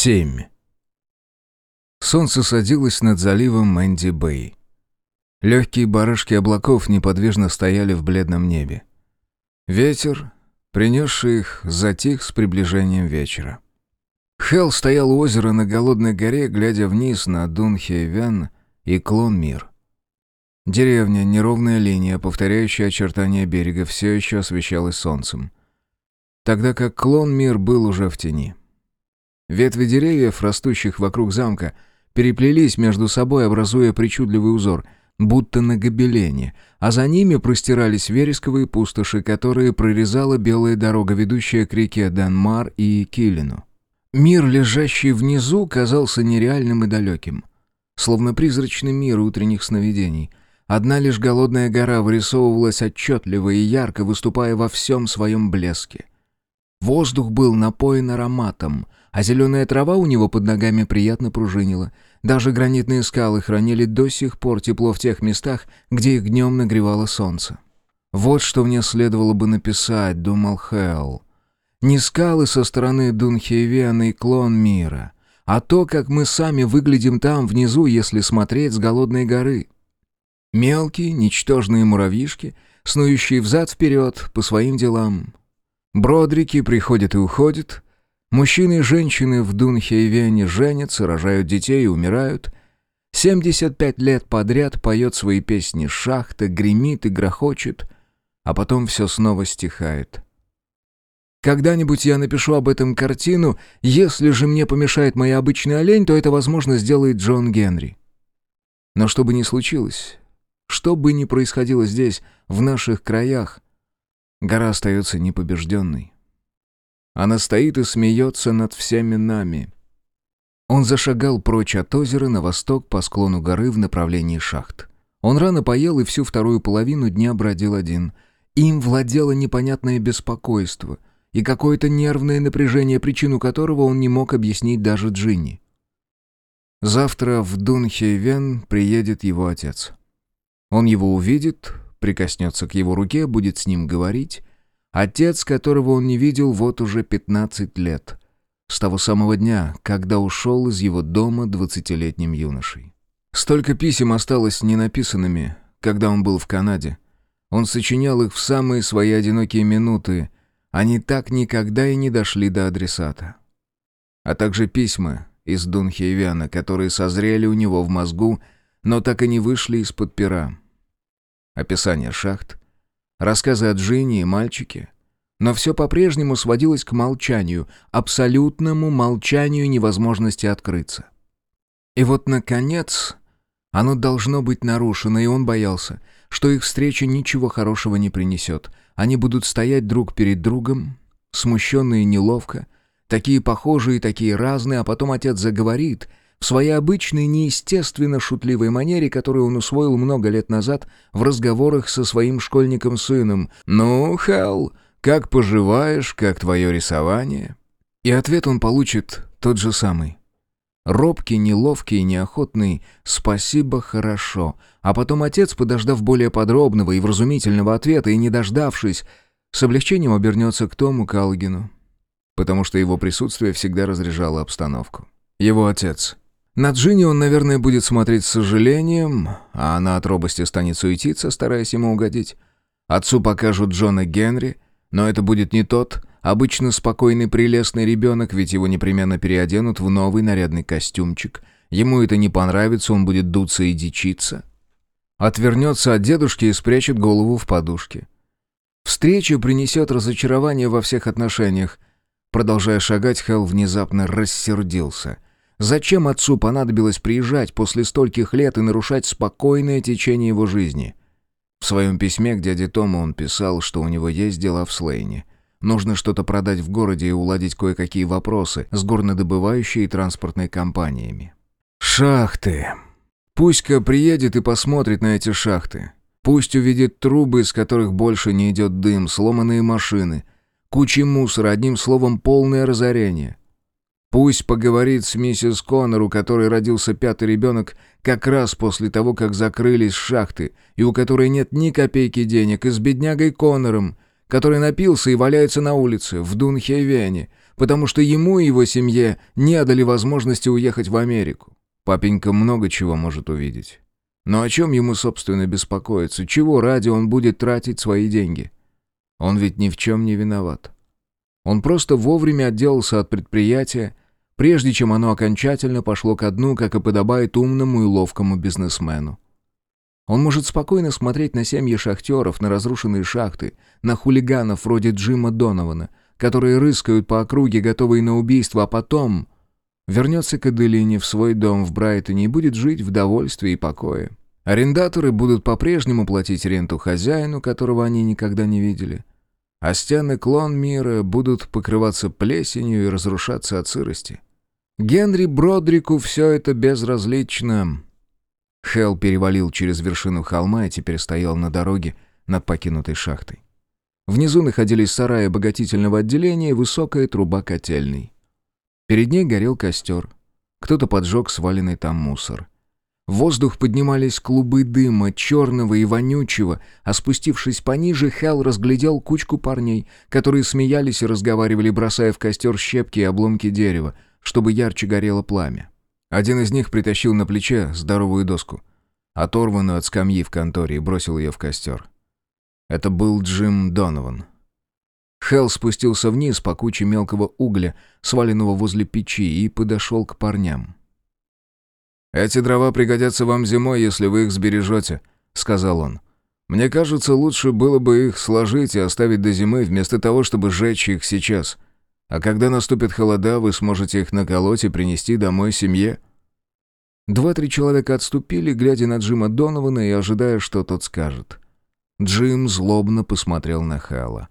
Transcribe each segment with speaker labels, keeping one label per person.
Speaker 1: 7. Солнце садилось над заливом Мэнди-Бэй. Легкие барышки облаков неподвижно стояли в бледном небе. Ветер, принесший их, затих с приближением вечера. Хелл стоял у озера на голодной горе, глядя вниз на Дунхейвен и Клон-Мир. Деревня, неровная линия, повторяющая очертания берега, все еще освещалась солнцем. Тогда как Клон-Мир был уже в тени. Ветви деревьев, растущих вокруг замка, переплелись между собой, образуя причудливый узор, будто на гобелене, а за ними простирались вересковые пустоши, которые прорезала белая дорога, ведущая к реке Данмар и Килину. Мир, лежащий внизу, казался нереальным и далеким, словно призрачный мир утренних сновидений. Одна лишь голодная гора вырисовывалась отчетливо и ярко, выступая во всем своем блеске. Воздух был напоен ароматом — а зеленая трава у него под ногами приятно пружинила. Даже гранитные скалы хранили до сих пор тепло в тех местах, где их днем нагревало солнце. «Вот что мне следовало бы написать», — думал Хелл. «Не скалы со стороны Дунхейвена и клон мира, а то, как мы сами выглядим там, внизу, если смотреть с голодной горы. Мелкие, ничтожные муравьишки, снующие взад-вперед по своим делам. Бродрики приходят и уходят, Мужчины и женщины в Дунхейвене женятся, рожают детей и умирают. 75 лет подряд поет свои песни шахта, гремит и грохочет, а потом все снова стихает. Когда-нибудь я напишу об этом картину, если же мне помешает моя обычная олень, то это, возможно, сделает Джон Генри. Но что бы ни случилось, что бы ни происходило здесь, в наших краях, гора остается непобежденной. Она стоит и смеется над всеми нами. Он зашагал прочь от озера на восток по склону горы в направлении шахт. Он рано поел и всю вторую половину дня бродил один. Им владело непонятное беспокойство и какое-то нервное напряжение, причину которого он не мог объяснить даже Джинни. Завтра в Дунхейвен приедет его отец. Он его увидит, прикоснется к его руке, будет с ним говорить, Отец, которого он не видел вот уже 15 лет. С того самого дня, когда ушел из его дома двадцатилетним юношей. Столько писем осталось ненаписанными, когда он был в Канаде. Он сочинял их в самые свои одинокие минуты. Они так никогда и не дошли до адресата. А также письма из Дунхейвяна, которые созрели у него в мозгу, но так и не вышли из-под пера. Описание шахт, рассказы о Джинни и мальчике. Но все по-прежнему сводилось к молчанию, абсолютному молчанию невозможности открыться. И вот, наконец, оно должно быть нарушено, и он боялся, что их встреча ничего хорошего не принесет. Они будут стоять друг перед другом, смущенные неловко, такие похожие такие разные, а потом отец заговорит — в своей обычной, неестественно шутливой манере, которую он усвоил много лет назад в разговорах со своим школьником-сыном. «Ну, Хелл, как поживаешь, как твое рисование?» И ответ он получит тот же самый. Робкий, неловкий, неохотный «спасибо, хорошо». А потом отец, подождав более подробного и вразумительного ответа и не дождавшись, с облегчением обернется к Тому Калгину, потому что его присутствие всегда разряжало обстановку. Его отец — на Джинни он, наверное, будет смотреть с сожалением, а она от робости станет суетиться, стараясь ему угодить. Отцу покажут Джона Генри, но это будет не тот, обычно спокойный прелестный ребенок, ведь его непременно переоденут в новый нарядный костюмчик. Ему это не понравится, он будет дуться и дичиться. Отвернется от дедушки и спрячет голову в подушке. Встреча принесет разочарование во всех отношениях. Продолжая шагать, Хелл внезапно рассердился — Зачем отцу понадобилось приезжать после стольких лет и нарушать спокойное течение его жизни? В своем письме к дяде Тому он писал, что у него есть дела в Слейне. Нужно что-то продать в городе и уладить кое-какие вопросы с горнодобывающей и транспортной компаниями. Шахты. Пусть-ка приедет и посмотрит на эти шахты. Пусть увидит трубы, из которых больше не идет дым, сломанные машины, кучи мусора, одним словом, полное разорение. Пусть поговорит с миссис Коннор, у которой родился пятый ребенок как раз после того, как закрылись шахты, и у которой нет ни копейки денег, и с беднягой Коннором, который напился и валяется на улице в Дунхейвене. потому что ему и его семье не дали возможности уехать в Америку. Папенька много чего может увидеть. Но о чем ему, собственно, беспокоиться? Чего ради он будет тратить свои деньги? Он ведь ни в чем не виноват. Он просто вовремя отделался от предприятия, прежде чем оно окончательно пошло ко дну, как и подобает умному и ловкому бизнесмену. Он может спокойно смотреть на семьи шахтеров, на разрушенные шахты, на хулиганов вроде Джима Донована, которые рыскают по округе, готовые на убийство, а потом вернется к Аделине в свой дом в Брайтоне и будет жить в довольстве и покое. Арендаторы будут по-прежнему платить ренту хозяину, которого они никогда не видели. А стены клон мира будут покрываться плесенью и разрушаться от сырости. Генри Бродрику все это безразлично. Хелл перевалил через вершину холма и теперь стоял на дороге над покинутой шахтой. Внизу находились сараи обогатительного отделения и высокая труба котельной. Перед ней горел костер. Кто-то поджег сваленный там мусор. В воздух поднимались клубы дыма, черного и вонючего, а спустившись пониже, Хелл разглядел кучку парней, которые смеялись и разговаривали, бросая в костер щепки и обломки дерева, чтобы ярче горело пламя. Один из них притащил на плече здоровую доску, оторванную от скамьи в конторе, и бросил ее в костер. Это был Джим Донован. Хелл спустился вниз по куче мелкого угля, сваленного возле печи, и подошел к парням. «Эти дрова пригодятся вам зимой, если вы их сбережете», — сказал он. «Мне кажется, лучше было бы их сложить и оставить до зимы, вместо того, чтобы сжечь их сейчас. А когда наступит холода, вы сможете их наколоть и принести домой семье». Два-три человека отступили, глядя на Джима Донована и ожидая, что тот скажет. Джим злобно посмотрел на Хэлла.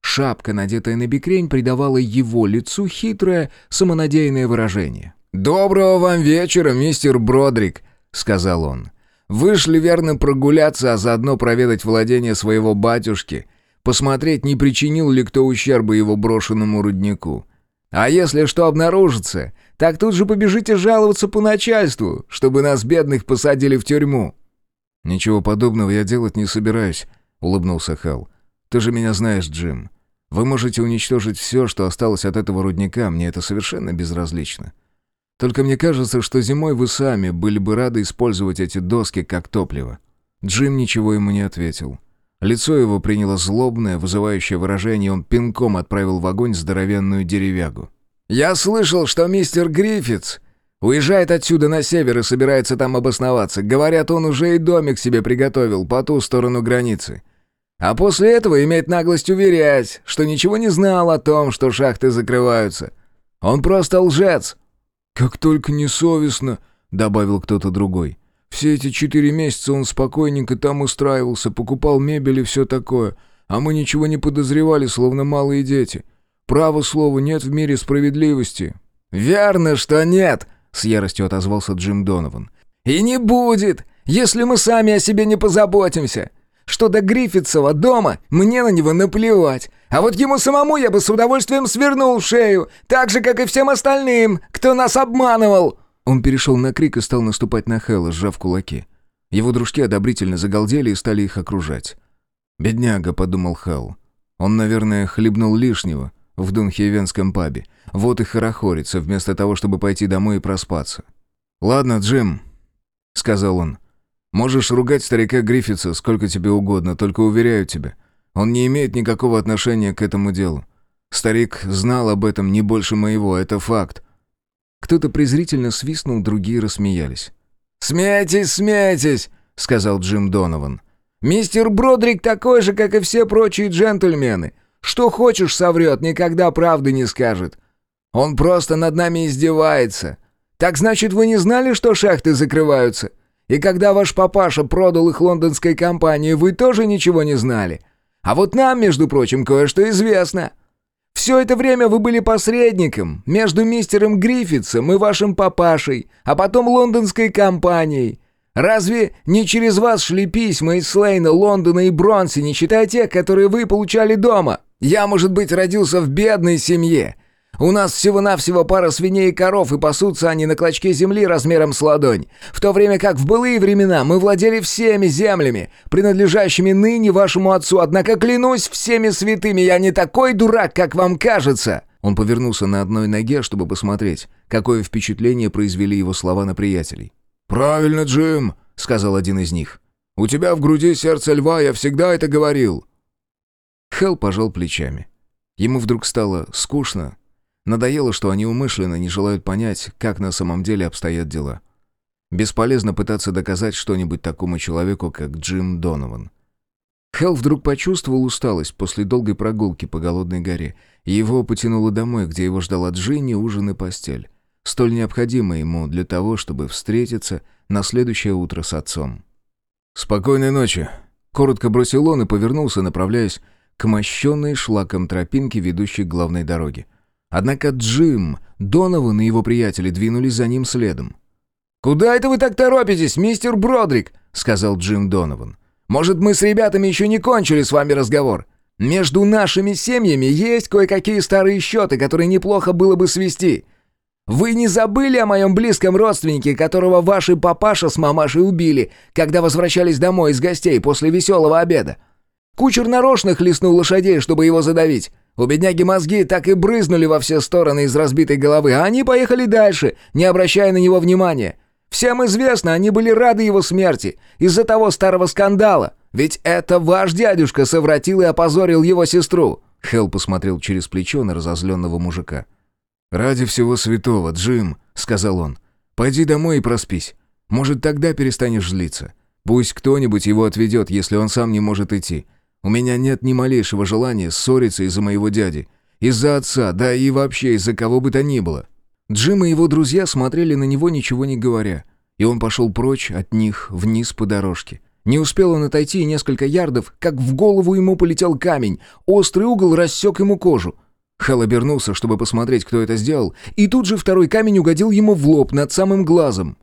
Speaker 1: Шапка, надетая на бикрень, придавала его лицу хитрое, самонадеянное выражение. «Доброго вам вечера, мистер Бродрик», — сказал он. «Вышли верно прогуляться, а заодно проведать владение своего батюшки, посмотреть, не причинил ли кто ущерба его брошенному руднику. А если что обнаружится, так тут же побежите жаловаться по начальству, чтобы нас, бедных, посадили в тюрьму». «Ничего подобного я делать не собираюсь», — улыбнулся Хелл. «Ты же меня знаешь, Джим. Вы можете уничтожить все, что осталось от этого рудника, мне это совершенно безразлично. Только мне кажется, что зимой вы сами были бы рады использовать эти доски как топливо». Джим ничего ему не ответил. Лицо его приняло злобное, вызывающее выражение, он пинком отправил в огонь здоровенную деревягу. «Я слышал, что мистер Гриффитс уезжает отсюда на север и собирается там обосноваться. Говорят, он уже и домик себе приготовил по ту сторону границы. А после этого имеет наглость уверять, что ничего не знал о том, что шахты закрываются. Он просто лжец». «Как только несовестно», — добавил кто-то другой. «Все эти четыре месяца он спокойненько там устраивался, покупал мебель и все такое, а мы ничего не подозревали, словно малые дети. Право слово, нет в мире справедливости». «Верно, что нет», — с яростью отозвался Джим Донован. «И не будет, если мы сами о себе не позаботимся. Что до Гриффитсова дома, мне на него наплевать. А вот ему самому я бы с удовольствием свернул шею, так же, как и всем остальным, кто нас обманывал!» Он перешел на крик и стал наступать на Хэлла, сжав кулаки. Его дружки одобрительно загалдели и стали их окружать. «Бедняга», — подумал Хэлл. «Он, наверное, хлебнул лишнего в Дунхевенском пабе. Вот и хорохорится, вместо того, чтобы пойти домой и проспаться». «Ладно, Джим», — сказал он. Можешь ругать старика Гриффитса сколько тебе угодно, только уверяю тебя, он не имеет никакого отношения к этому делу. Старик знал об этом не больше моего, это факт». Кто-то презрительно свистнул, другие рассмеялись. «Смейтесь, смейтесь!» — сказал Джим Донован. «Мистер Бродрик такой же, как и все прочие джентльмены. Что хочешь соврет, никогда правды не скажет. Он просто над нами издевается. Так значит, вы не знали, что шахты закрываются? И когда ваш папаша продал их лондонской компании, вы тоже ничего не знали. А вот нам, между прочим, кое-что известно. Все это время вы были посредником между мистером Гриффитсом и вашим папашей, а потом лондонской компанией. Разве не через вас шли письма из Слейна, Лондона и Бронси, не считая тех, которые вы получали дома? Я, может быть, родился в бедной семье, у нас всего-навсего пара свиней и коров, и пасутся они на клочке земли размером с ладонь. В то время как в былые времена мы владели всеми землями, принадлежащими ныне вашему отцу. Однако, клянусь всеми святыми, я не такой дурак, как вам кажется. Он повернулся на одной ноге, чтобы посмотреть, какое впечатление произвели его слова на приятелей. «Правильно, Джим», — сказал один из них. «У тебя в груди сердце льва, я всегда это говорил». Хелл пожал плечами. Ему вдруг стало скучно. Надоело, что они умышленно не желают понять, как на самом деле обстоят дела. Бесполезно пытаться доказать что-нибудь такому человеку, как Джим Донован. Хелл вдруг почувствовал усталость после долгой прогулки по голодной горе, его потянуло домой, где его ждала Джинни, ужин и постель, столь необходимая ему для того, чтобы встретиться на следующее утро с отцом. «Спокойной ночи», — коротко бросил он и повернулся, направляясь к мощенной шлаком тропинке, ведущей к главной дороге. Однако Джим, Донован и его приятели двинулись за ним следом. «Куда это вы так торопитесь, мистер Бродрик?» — сказал Джим Донован. «Может, мы с ребятами еще не кончили с вами разговор? Между нашими семьями есть кое-какие старые счеты, которые неплохо было бы свести. Вы не забыли о моем близком родственнике, которого ваши папаша с мамашей убили, когда возвращались домой из гостей после веселого обеда? Кучер нарочно хлестнул лошадей, чтобы его задавить. У бедняги мозги так и брызнули во все стороны из разбитой головы, а они поехали дальше, не обращая на него внимания. Всем известно, они были рады его смерти из-за того старого скандала. Ведь это ваш дядюшка совратил и опозорил его сестру». Хелл посмотрел через плечо на разозленного мужика. «Ради всего святого, Джим», — сказал он, — «пойди домой и проспись. Может, тогда перестанешь злиться. Пусть кто-нибудь его отведет, если он сам не может идти. У меня нет ни малейшего желания ссориться из-за моего дяди. Из-за отца, да и вообще из-за кого бы то ни было». Джим и его друзья смотрели на него, ничего не говоря, и он пошел прочь от них вниз по дорожке. Не успел он отойти несколько ярдов, как в голову ему полетел камень, острый угол рассек ему кожу. Хэл обернулся, чтобы посмотреть, кто это сделал, и тут же второй камень угодил ему в лоб над самым глазом.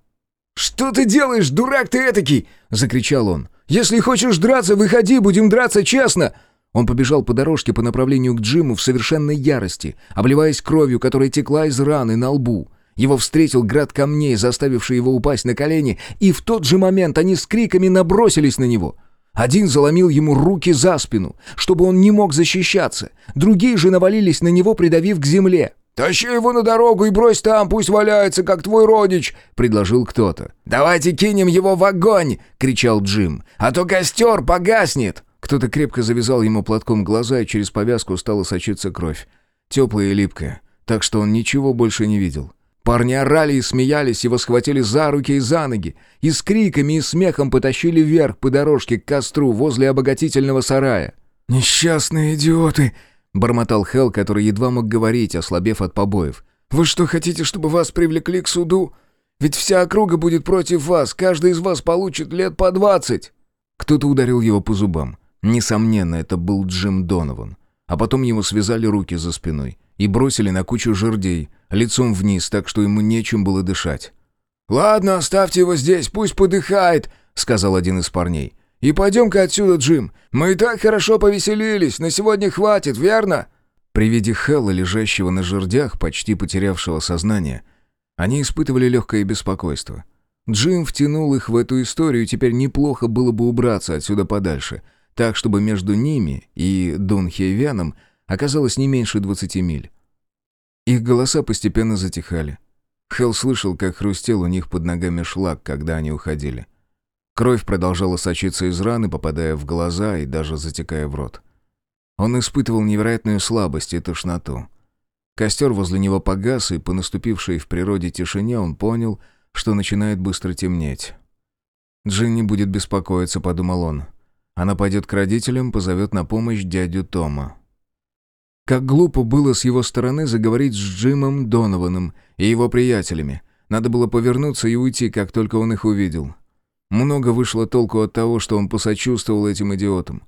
Speaker 1: «Что ты делаешь, дурак ты этакий?» — закричал он. «Если хочешь драться, выходи, будем драться честно!» Он побежал по дорожке по направлению к Джиму в совершенной ярости, обливаясь кровью, которая текла из раны на лбу. Его встретил град камней, заставивший его упасть на колени, и в тот же момент они с криками набросились на него. Один заломил ему руки за спину, чтобы он не мог защищаться, другие же навалились на него, придавив к земле. «Тащи его на дорогу и брось там, пусть валяется, как твой родич!» — предложил кто-то. «Давайте кинем его в огонь!» — кричал Джим. «А то костер погаснет!» Кто-то крепко завязал ему платком глаза, и через повязку стала сочиться кровь. Теплая и липкая, так что он ничего больше не видел. Парни орали и смеялись, его схватили за руки и за ноги, и с криками и смехом потащили вверх по дорожке к костру возле обогатительного сарая. «Несчастные идиоты!» — бормотал Хелл, который едва мог говорить, ослабев от побоев. «Вы что, хотите, чтобы вас привлекли к суду? Ведь вся округа будет против вас, каждый из вас получит лет по двадцать!» Кто-то ударил его по зубам. Несомненно, это был Джим Донован. А потом ему связали руки за спиной и бросили на кучу жердей, лицом вниз, так что ему нечем было дышать. «Ладно, оставьте его здесь, пусть подыхает», — сказал один из парней. «И пойдем-ка отсюда, Джим. Мы и так хорошо повеселились, на сегодня хватит, верно?» При виде Хэлла, лежащего на жердях, почти потерявшего сознание, они испытывали легкое беспокойство. Джим втянул их в эту историю, и теперь неплохо было бы убраться отсюда подальше — так, чтобы между ними и Дунхейвяном оказалось не меньше двадцати миль. Их голоса постепенно затихали. Хелл слышал, как хрустел у них под ногами шлак, когда они уходили. Кровь продолжала сочиться из раны, попадая в глаза и даже затекая в рот. Он испытывал невероятную слабость и тошноту. Костер возле него погас, и по наступившей в природе тишине он понял, что начинает быстро темнеть. «Джинни будет беспокоиться», — подумал он. Она пойдет к родителям, позовет на помощь дядю Тома. Как глупо было с его стороны заговорить с Джимом Донованом и его приятелями. Надо было повернуться и уйти, как только он их увидел. Много вышло толку от того, что он посочувствовал этим идиотам.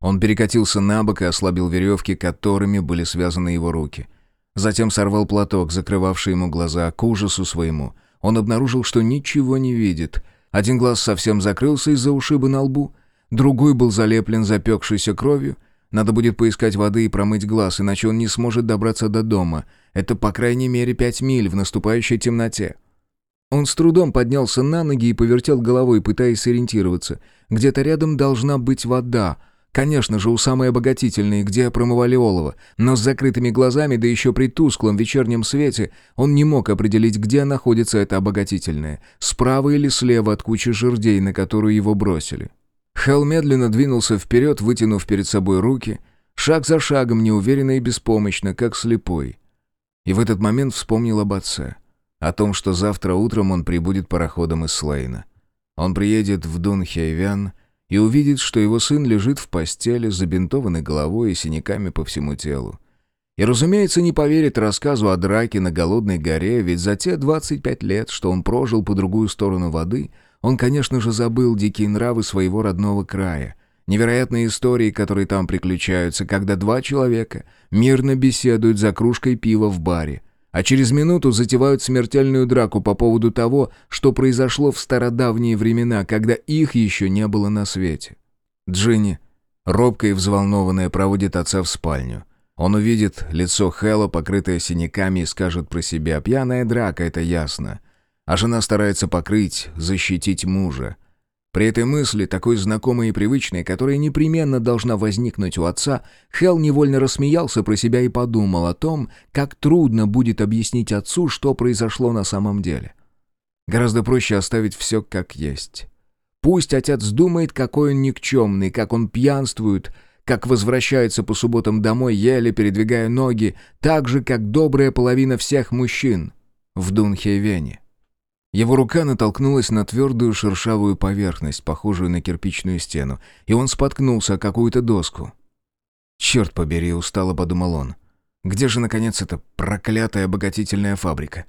Speaker 1: Он перекатился на бок и ослабил веревки, которыми были связаны его руки. Затем сорвал платок, закрывавший ему глаза, к ужасу своему. Он обнаружил, что ничего не видит. Один глаз совсем закрылся из-за ушиба на лбу — Другой был залеплен запекшейся кровью. Надо будет поискать воды и промыть глаз, иначе он не сможет добраться до дома. Это по крайней мере пять миль в наступающей темноте. Он с трудом поднялся на ноги и повертел головой, пытаясь сориентироваться. Где-то рядом должна быть вода. Конечно же, у самой обогатительной, где промывали олово, но с закрытыми глазами, да еще при тусклом вечернем свете, он не мог определить, где находится это обогатительное, справа или слева от кучи жердей, на которую его бросили. Хелл медленно двинулся вперед, вытянув перед собой руки, шаг за шагом, неуверенно и беспомощно, как слепой. И в этот момент вспомнил об отце, о том, что завтра утром он прибудет пароходом из Слейна. Он приедет в Дунхейвян, и увидит, что его сын лежит в постели, забинтованной головой и синяками по всему телу. И, разумеется, не поверит рассказу о драке на Голодной горе, ведь за те 25 лет, что он прожил по другую сторону воды, он, конечно же, забыл дикие нравы своего родного края, невероятные истории, которые там приключаются, когда два человека мирно беседуют за кружкой пива в баре, а через минуту затевают смертельную драку по поводу того, что произошло в стародавние времена, когда их еще не было на свете. Джинни, робкая и взволнованная, проводит отца в спальню. Он увидит лицо Хэлла, покрытое синяками, и скажет про себя «пьяная драка, это ясно». А жена старается покрыть, защитить мужа. При этой мысли, такой знакомой и привычной, которая непременно должна возникнуть у отца, Хелл невольно рассмеялся про себя и подумал о том, как трудно будет объяснить отцу, что произошло на самом деле. Гораздо проще оставить все как есть. Пусть отец думает, какой он никчемный, как он пьянствует, как возвращается по субботам домой, еле передвигая ноги, так же, как добрая половина всех мужчин в Дунхейвене. Его рука натолкнулась на твердую шершавую поверхность, похожую на кирпичную стену, и он споткнулся о какую-то доску. «Черт побери», — устало подумал он. «Где же, наконец, эта проклятая обогатительная фабрика?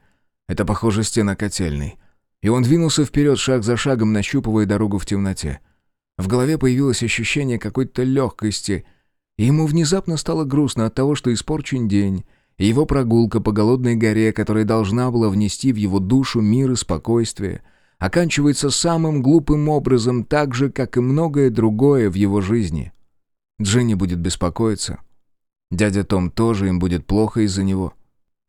Speaker 1: Это, похоже, стена котельной». И он двинулся вперед шаг за шагом, нащупывая дорогу в темноте. В голове появилось ощущение какой-то легкости, и ему внезапно стало грустно от того, что испорчен день, его прогулка по голодной горе, которая должна была внести в его душу мир и спокойствие, оканчивается самым глупым образом, так же, как и многое другое в его жизни. Дженни будет беспокоиться. Дядя Том тоже им будет плохо из-за него.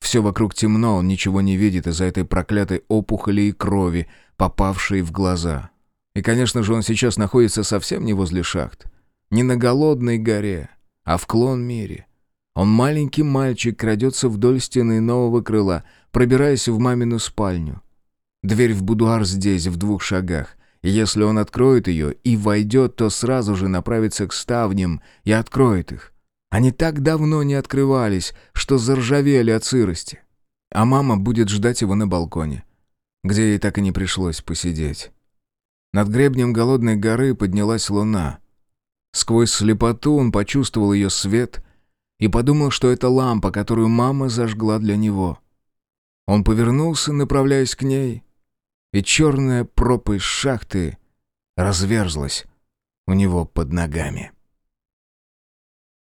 Speaker 1: Все вокруг темно, он ничего не видит из-за этой проклятой опухоли и крови, попавшей в глаза. И, конечно же, он сейчас находится совсем не возле шахт, не на голодной горе, а в клон мире — он маленький мальчик крадется вдоль стены нового крыла, пробираясь в мамину спальню. Дверь в будуар здесь, в двух шагах. Если он откроет ее и войдет, то сразу же направится к ставням и откроет их. Они так давно не открывались, что заржавели от сырости. А мама будет ждать его на балконе, где ей так и не пришлось посидеть. Над гребнем голодной горы поднялась луна. Сквозь слепоту он почувствовал ее свет и подумал, что это лампа, которую мама зажгла для него. Он повернулся, направляясь к ней, и черная пропасть шахты разверзлась у него под ногами.